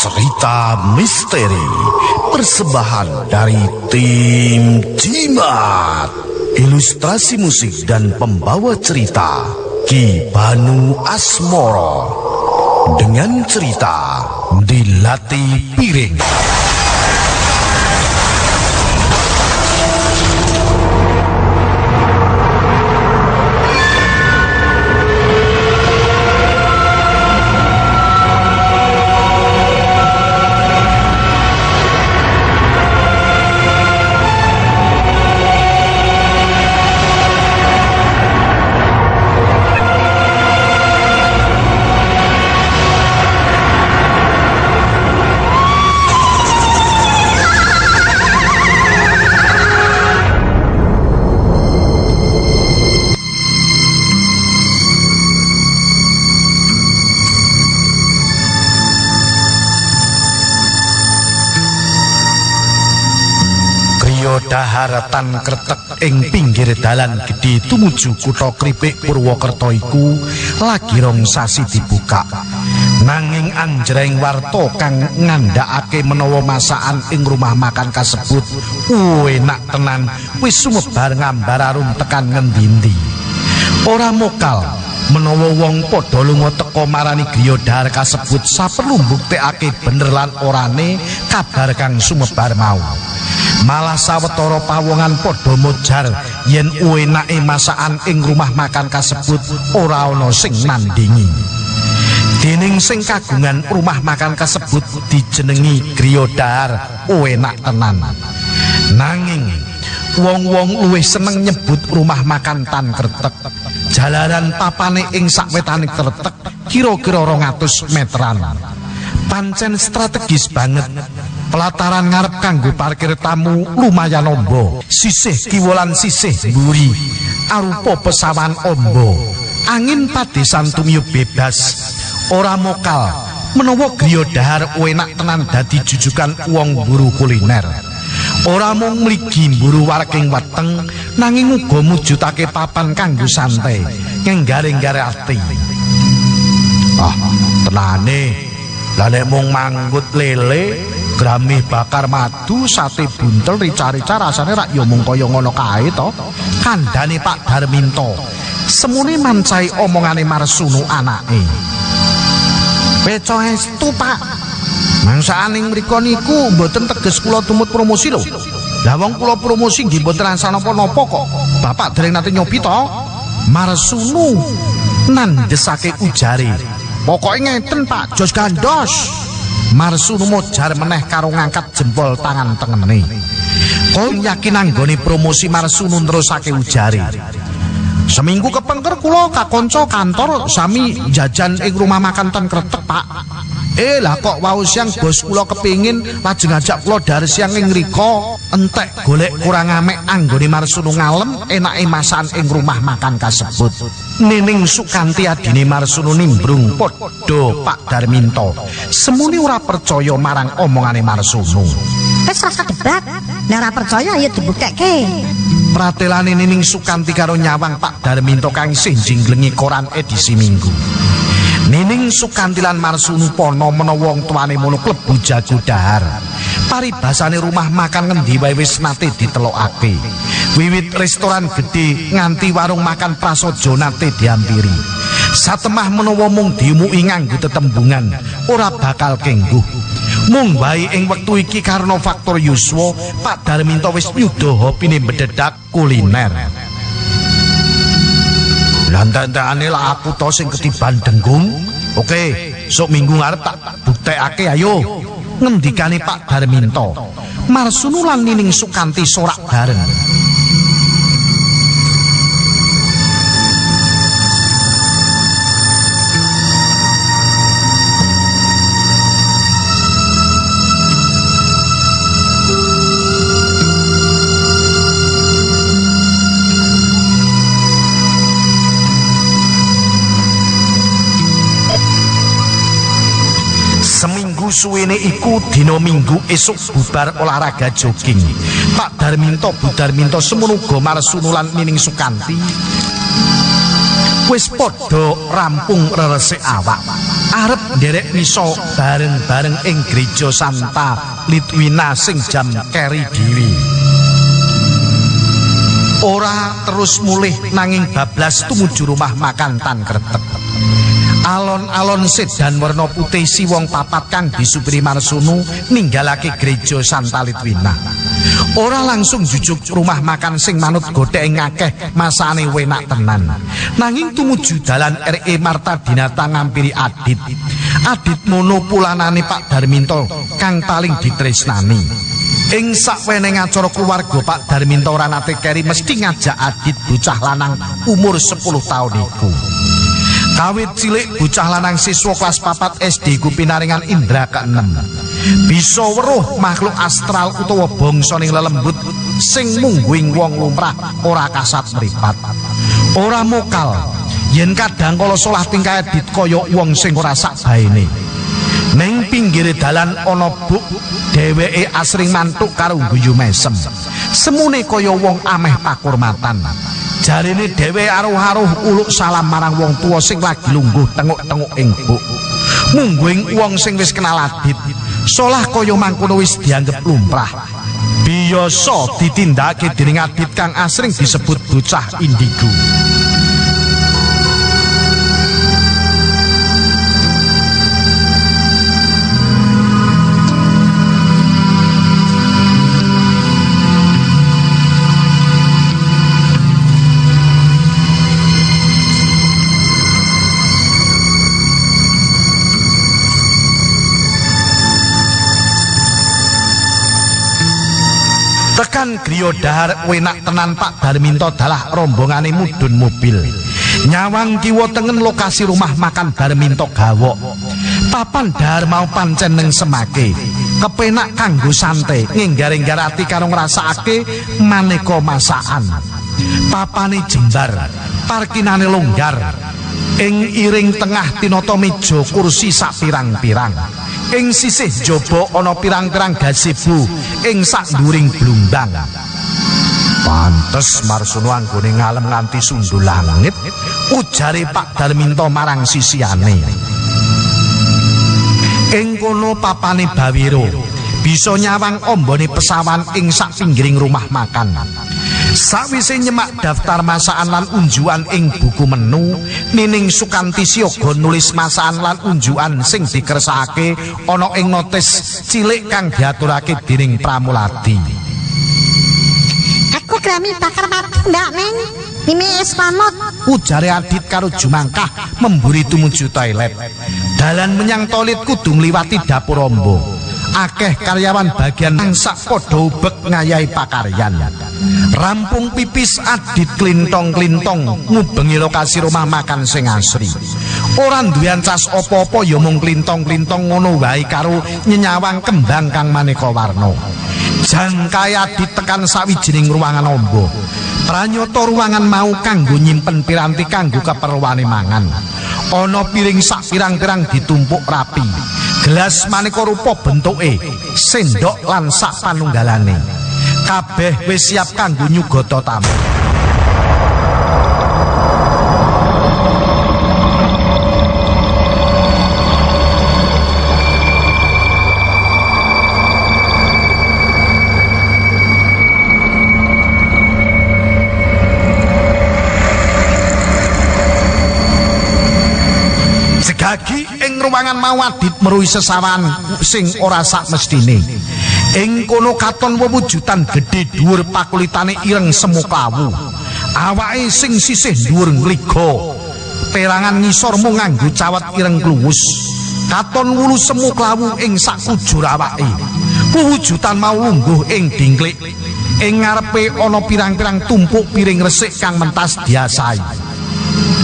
cerita misteri persembahan dari tim Jimat. Ilustrasi musik dan pembawa cerita Ki Banu Asmoro dengan cerita Dilatih Piring. Daharatan kretek ing pinggir dalan gedhe tumuju kutha Kripik Purwokerto iku lagi rong sasi dibuka. Nanging anjreng warta kang ngandhakake menawa masakan ing rumah makan kasebut enak tenan wis sumebar ngambar arum tekan ngendi-endi. Ora mokal menawa wong padha lunga teka marani griya dahar kasebut saperlu mbuktekake bener lan orane kabar kang sumebar mau. Malah sawetara pawongan padha mojar yen enake masakan ing rumah makan kasebut ora ana sing nandingi. Dening sing kagungan rumah makan kasebut dijenengi Griya Dahar enak tenan. Nanging wong-wong luwih seneng nyebut rumah makan Tan Kretek. Jalaran papane ing sakwetane kretek kira-kira 200 meteran. Pancen strategis banget. Pelataran ngarep kanggo parkir tamu lumayan ombo. Sisih kiwolan sisih mburi. Arupa pesawan ombo. Angin padesan tumiyup bebas. Ora mokal. Menawa griya dahar enak tenan dadi jujukan wong buru kuliner. Ora mung mligi mburu warking weteng nanging uga mujudake papan kanggo santai ngenggaring-gare ati. Ah, tenane. Lah nek mung manggut lele, gramih bakar madu, sate buntel, rica-rica rasane rak ya mung kaya ngono kae to. Kandhane Pak Darminto. Semune mancai omongane Marsunu anake. Peco estu, Pak. Mangsaning mriku niku mboten teges kula tumut promosi lho. Lah wong kula promosi nggih mboten rasane napa-napa kok. Bapak dereng nate nyobi to? Marsunu nandesake ujare. Pokoke ngeten Pak, jos gandos. Marsunu mojar meneh karo ngangkat jempol tangan tengene. Kok yakin anggone promosi Marsunu nerusake ujare. Seminggu kepengker kula kakonco kantor sami jajan ing rumah makan ten kretek, Pak. Eh lah kok wau siang bos kula kepingin lajeng ngajak kula dari siang ing riko entek golek kurang amek anggone Marsunu ngalem enake masakan ing rumah makan kasebut. Nining Sukanti adine Marsunu nimbrung padha Pak Darminto. Semuni ora percaya marang omongane Marsunu. Wis rasa debat. Nek ora percaya ya dibukekke. Pratelane Nining Sukanti karo nyawang Pak Darminto kang isih jinglengi koran edisi Minggu. Nining Sukanti lan Marsunu Pono menawa wong tuane mono klebu jago dahar. Paribasane rumah makan ngendi wae wis nate ditelokake. Wiwit restoran gedhe nganti warung makan prasaja nate diampiri. Satemah menawa mung dimuki nganggo tetembungan ora bakal kengguh. Mung wae ing wektu iki karena faktor yuswa Pak Darminto wis nyuda hopine bededak kuliner. Lantan-tantane lah aku to sing ketiban denggung. Oke, sok minggu ngarep tak buktekake ayo. Ngendikane Pak Darminto. Marsunu lan Nining Sukanti sorak bareng. Seminggu suwene iku dina Minggu esuk bubar olahraga jogging. Pak Darminto Bu Darminto semono uga Marsunu lan Nining Sukanti. Wis padha rampung reresik awak. Arep nderek misa bareng-bareng ing gereja Santa Litwina sing jam keri dhewe. Ora terus mulih nanging bablas tumuju rumah makan tan kretek alon-alon sedan warna putih si wong papat kang disupiri Marsunu ninggalake gereja Santa Litwina. Ora langsung jujuk rumah makan sing manut godhek ngakeh masane wenak tenan. Nanging tumuju dalan RE Marta Dinata ngampiri Adit. Adit mono pulanane Pak Darminto kang paling ditresnani. Ing sakweneng acara keluarga Pak Darminto ora nate keri mesti ngajak Adit bocah lanang umur 10 taun iku. Kawit cilik bocah lanang siswa kelas papat SD ku pinaringan indra ke-6. Bisa weruh makhluk astral utawa bangsa ning lelembut sing mungguing wong lumrah ora kasat mripat. Ora mokal yen kadang kala salah tingkah dit kaya wong sing ora sak baene. Ning pinggir dalan ana buk dheweke asring mantuk karo guyu mesem. Semune kaya wong ameh pakurmatan. Jarine dhewe aruh-aruh uluk salam marang wong tuwa sing lagi lungguh tenguk-tenguk ing buk. Mungguing wong sing wis kenal adit, solah kaya mangkono wis dianggep lumrah. Biasa ditindakake dening adit kang asring disebut bocah indigo. Tekan griya dahar wenak tenan Pak Darminto dalah rombongane mudhun mobil. Nyawang kiwa tengen lokasi rumah makan Darminto gawok. Papan dahar mau pancen ning semake. Kepenak kanggo santai nginggar-inggarati karo ngrasakake maneka masakan. Papane jembar, parkinane longgar. Ing iring tengah tinata meja kursi sak pirang-pirang. Ing sisih jaba ana pirang-pirang gazebo ing saknduring blumbang. Pantes Marsono anggone ngalem nganti sundul langit, ujare Pak Darminto marang sisiane. Ing kono papane Bawiro bisa nyawang ombone pesawan ing sak pinggiring rumah makan. Sawise nyemak daftar masakan lan unjuan ing buku menu, Nining Sukanti Siyoga nulis masakan lan unjuan sing dikersakake ana ing notis cilik kang diaturake dening Pramuladi. Aku grami bakar mati ndak Neng. Ini es pamot. Ujare Adit karo Jumangkah memburi tumuju toilet. Dalan menyang toilet kudu ngliwati dapur ombo. Akeh karyawan bagian nang sak padha ubek ngayahi pakaryan. Rampung pipis Adit klintong-klintong ngubengi lokasi rumah makan sing asri. Ora duwe ancas apa-apa ya mung klintong-klintong ngono wae karo nyenyawang kembang kang maneka warna. Jangkaya ditekan sawijining ruangan ombo. Pranyata ruangan mau kanggo nyimpen piranti kanggo keperluane mangan. Ana piring sak pirang-pirang ditumpuk rapi. Gelas maneka rupa bentuke, sendok lan sak panunggalane. Kabeh wis siap kanggo nyugata tamu. Ing ruangan mau adit meruhi sesawan sing ora sak mestine. Ing kono katon wewujudan gedhe dhuwur pakulitane ireng semu klawu. Awake sing sisih dhuwur ngliga. Perangan ngisor mung nganggo cawat ireng kluwus. Katon wulu semu klawu ing sakujur awake. Wewujudan mau lungguh ing dingklik. Ing ngarepe ana pirang-pirang tumpuk piring resik kang mentas diasai.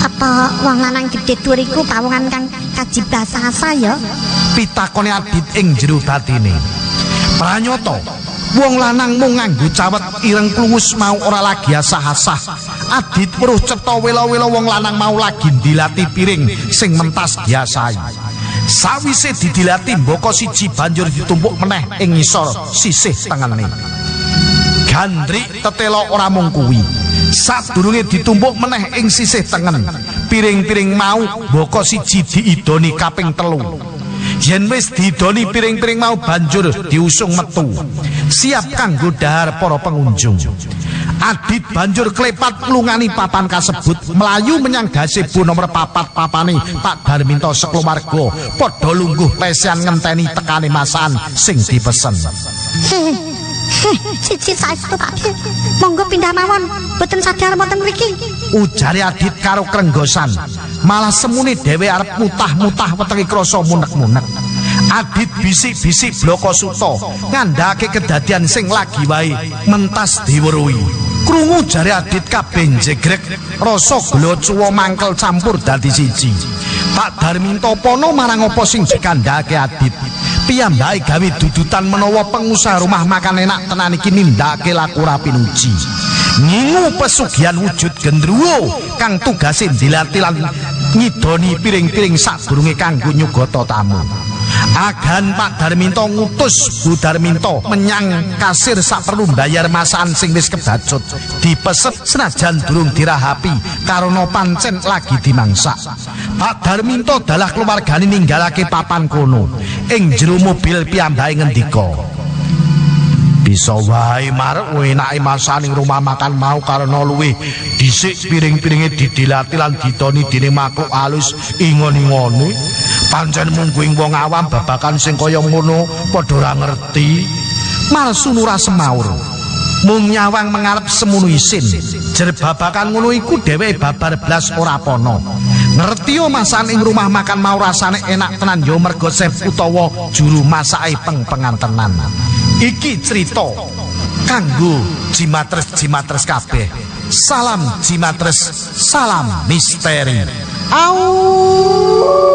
Apa wong lanang gedhe dhuwur iku pawongan kang kaji basa asa ya? pitakone adit ing jero batine. Pranyata, wong lanang mung nganggo cawet ireng kluwus mau ora lagi asah-asah. Adit weruh cetha wela-wela wong lanang mau lagi dilati piring sing mentas diasai. Sawise didilati mboko siji banjur ditumpuk meneh ing ngisor sisih tengene. Gandrik tetelo ora mung kuwi. Sadurunge ditumpuk meneh ing sisih tengen, piring-piring mau mboko siji diidoni kaping telu. Yen wis didoni piring-piring mau banjur diusung metu. Siap kanggo dahar para pengunjung. Adit banjur klepat lungani papan kasebut melayu menyang gazebo nomor papat papane Pak Darminto sekeluarga padha lungguh lesehan ngenteni tekane masan sing dipesen. Siji saestu Pakde. Monggo pindah mawon. Boten sadar wonten mriki. Ujare Adit karo krenggosan. Malah semune dhewe arep mutah-mutah wetenge krasa munek-munek. Adit bisik-bisik bloko suto ngandhake kedadian sing lagi wae mentas diweruhi. Krungu jare Adit kabeh jegrek rasa gula cuwa mangkel campur dadi siji. Pak Darminto pono marang apa sing dikandhake Adit. Piyambake gawe dudutan menawa pengusaha rumah makan enak tenan iki nindakake laku rapi nuji. Ngingu pesugihan wujud gendruwo kang tugase dilatih lan ngidoni piring-piring sadurunge kanggo nyugata tamu. Agan Pak Darminto ngutus Bu Darminto menyang kasir sak perlu bayar masakan sing wis kebacut. Dipeset senajan durung dirahapi karena pancen lagi dimangsak. Pak Darminto dalah keluargane ninggalake papan kono. Ing jero mobil piyambake ngendika. Bisa wae marek enake masaning rumah makan mau karena luwih dhisik piring-piringe didilati lan ditoni dening makhluk alus ingon-ingone. Pancen mungguing wong awam babakan sing kaya ngono padha ora ngerti. Marsunura semaur. Mung nyawang mengarep semono isin. Jer babakan ngono iku dheweke babar blas ora pono. Ngerti yo masakan ing rumah makan mau rasane enak tenan yo mergo chef utawa juru masake peng-pengan tenan. Iki cerita kanggo jimatres-jimatres kabeh. Salam jimatres, salam misteri. Au.